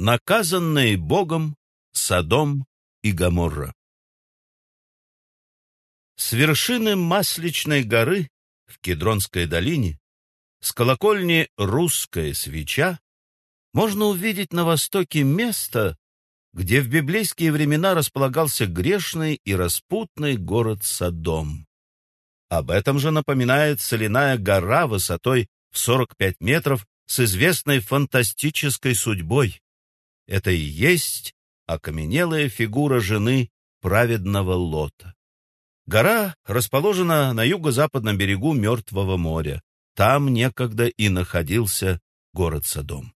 Наказанные Богом Содом и Гоморра. С вершины Масличной горы в Кедронской долине, с колокольни «Русская свеча», можно увидеть на востоке место, где в библейские времена располагался грешный и распутный город Содом. Об этом же напоминает соляная гора высотой в 45 метров с известной фантастической судьбой. Это и есть окаменелая фигура жены праведного Лота. Гора расположена на юго-западном берегу Мертвого моря. Там некогда и находился город Содом.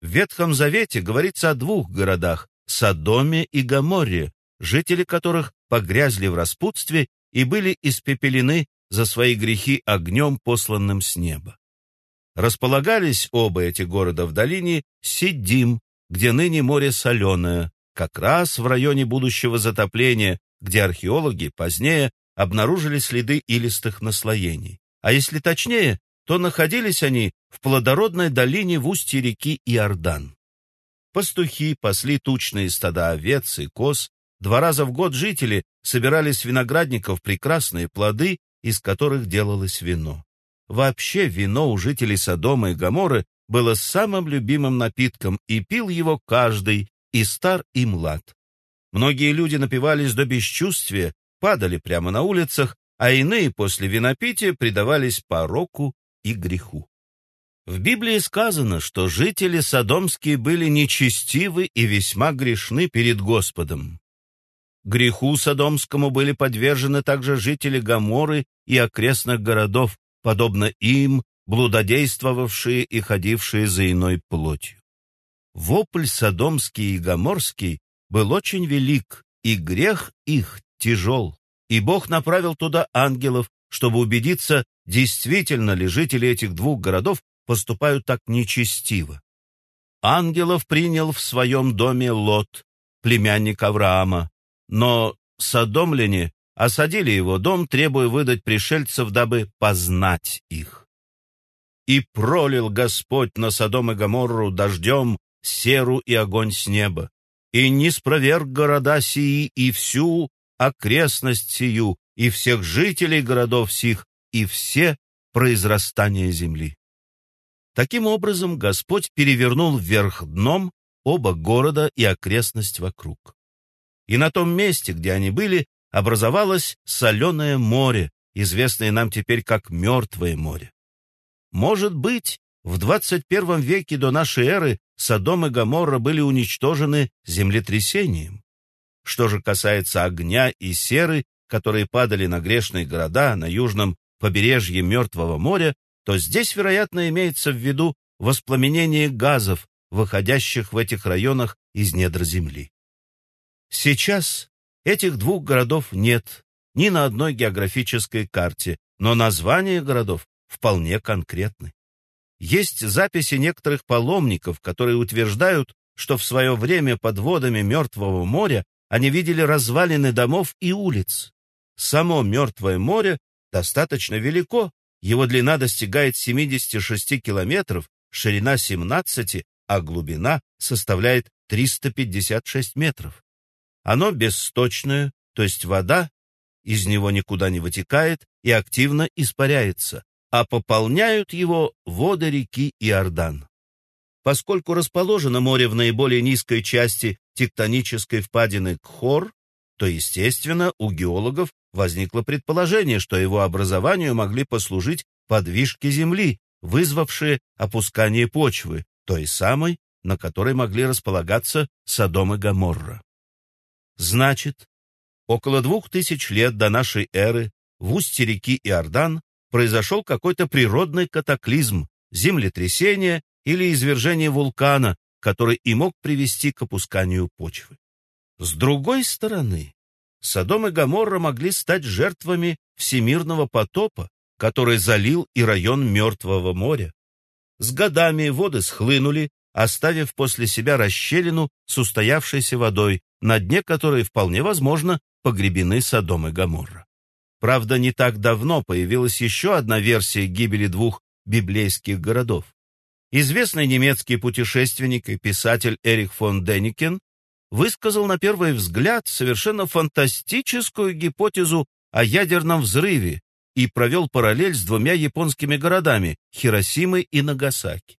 В Ветхом Завете говорится о двух городах – Содоме и Гоморре, жители которых погрязли в распутстве и были испепелены за свои грехи огнем, посланным с неба. Располагались оба эти города в долине Сидим, где ныне море соленое, как раз в районе будущего затопления, где археологи позднее обнаружили следы илистых наслоений. А если точнее, то находились они в плодородной долине в устье реки Иордан. Пастухи пасли тучные стада овец и коз, два раза в год жители собирали с виноградников прекрасные плоды, из которых делалось вино. Вообще вино у жителей Содома и Гоморры было самым любимым напитком, и пил его каждый, и стар, и млад. Многие люди напивались до бесчувствия, падали прямо на улицах, а иные после винопития предавались пороку и греху. В Библии сказано, что жители содомские были нечестивы и весьма грешны перед Господом. Греху содомскому были подвержены также жители Гоморы и окрестных городов, подобно им, блудодействовавшие и ходившие за иной плотью. Вопль содомский и гоморский был очень велик, и грех их тяжел. И Бог направил туда ангелов, чтобы убедиться, действительно ли жители этих двух городов поступают так нечестиво. Ангелов принял в своем доме Лот, племянник Авраама, но содомляне осадили его дом, требуя выдать пришельцев, дабы познать их. И пролил Господь на Содом и Гоморру дождем серу и огонь с неба, и не спроверг города сии и всю окрестность сию, и всех жителей городов сих, и все произрастания земли. Таким образом, Господь перевернул вверх дном оба города и окрестность вокруг. И на том месте, где они были, образовалось соленое море, известное нам теперь как Мертвое море. Может быть, в 21 веке до нашей эры Содом и Гоморра были уничтожены землетрясением. Что же касается огня и серы, которые падали на грешные города на южном побережье Мертвого моря, то здесь, вероятно, имеется в виду воспламенение газов, выходящих в этих районах из недр земли. Сейчас этих двух городов нет ни на одной географической карте, но названия городов вполне конкретны. Есть записи некоторых паломников, которые утверждают, что в свое время под водами Мертвого моря они видели развалины домов и улиц. Само Мертвое море достаточно велико, его длина достигает 76 километров, ширина 17, а глубина составляет 356 метров. Оно бессточное, то есть вода из него никуда не вытекает и активно испаряется а пополняют его воды реки Иордан. Поскольку расположено море в наиболее низкой части тектонической впадины Кхор, то, естественно, у геологов возникло предположение, что его образованию могли послужить подвижки Земли, вызвавшие опускание почвы, той самой, на которой могли располагаться Содом и Гоморра. Значит, около двух тысяч лет до нашей эры в устье реки Иордан произошел какой-то природный катаклизм, землетрясение или извержение вулкана, который и мог привести к опусканию почвы. С другой стороны, Содом и Гоморра могли стать жертвами всемирного потопа, который залил и район Мертвого моря. С годами воды схлынули, оставив после себя расщелину с устоявшейся водой, на дне которой вполне возможно погребены Содом и Гоморра. Правда, не так давно появилась еще одна версия гибели двух библейских городов. Известный немецкий путешественник и писатель Эрих фон Деникен высказал на первый взгляд совершенно фантастическую гипотезу о ядерном взрыве и провел параллель с двумя японскими городами – Хиросимой и Нагасаки.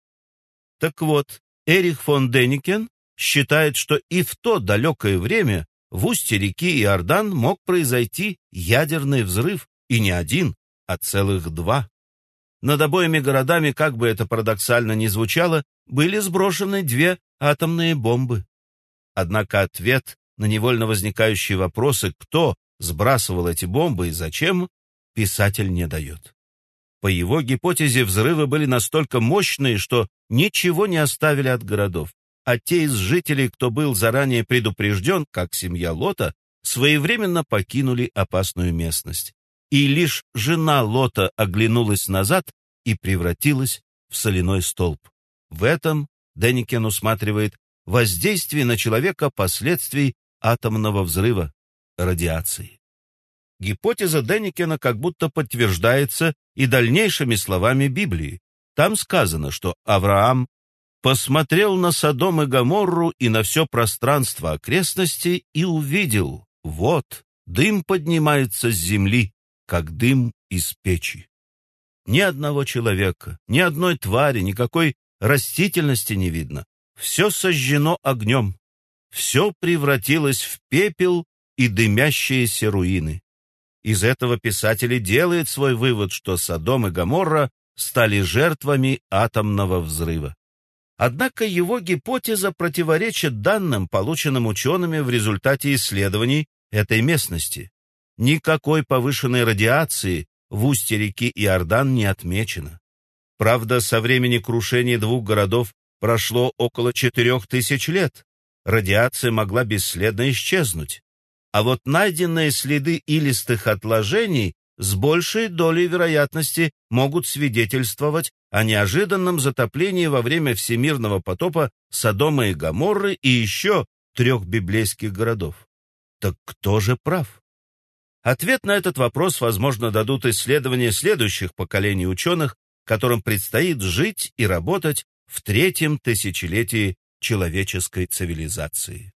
Так вот, Эрих фон Деникен считает, что и в то далекое время в устье реки Иордан мог произойти ядерный взрыв, и не один, а целых два. Над обоими городами, как бы это парадоксально ни звучало, были сброшены две атомные бомбы. Однако ответ на невольно возникающие вопросы, кто сбрасывал эти бомбы и зачем, писатель не дает. По его гипотезе взрывы были настолько мощные, что ничего не оставили от городов, а те из жителей, кто был заранее предупрежден, как семья Лота, своевременно покинули опасную местность. И лишь жена Лота оглянулась назад и превратилась в соляной столб. В этом Деникен усматривает воздействие на человека последствий атомного взрыва, радиации. Гипотеза Деникена как будто подтверждается и дальнейшими словами Библии. Там сказано, что Авраам посмотрел на Содом и Гоморру и на все пространство окрестностей и увидел, вот, дым поднимается с земли, как дым из печи. Ни одного человека, ни одной твари, никакой растительности не видно. Все сожжено огнем. Все превратилось в пепел и дымящиеся руины. Из этого писатель делает свой вывод, что Содом и Гоморра стали жертвами атомного взрыва. Однако его гипотеза противоречит данным, полученным учеными в результате исследований этой местности. Никакой повышенной радиации в устье реки Иордан не отмечено. Правда, со времени крушения двух городов прошло около четырех тысяч лет. Радиация могла бесследно исчезнуть а вот найденные следы илистых отложений с большей долей вероятности могут свидетельствовать о неожиданном затоплении во время всемирного потопа Содома и Гоморры и еще трех библейских городов. Так кто же прав? Ответ на этот вопрос, возможно, дадут исследования следующих поколений ученых, которым предстоит жить и работать в третьем тысячелетии человеческой цивилизации.